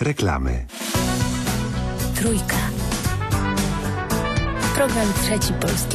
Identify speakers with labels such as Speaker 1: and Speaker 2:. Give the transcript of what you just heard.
Speaker 1: Reklamy.
Speaker 2: Trójka. Program trzeci Polskiego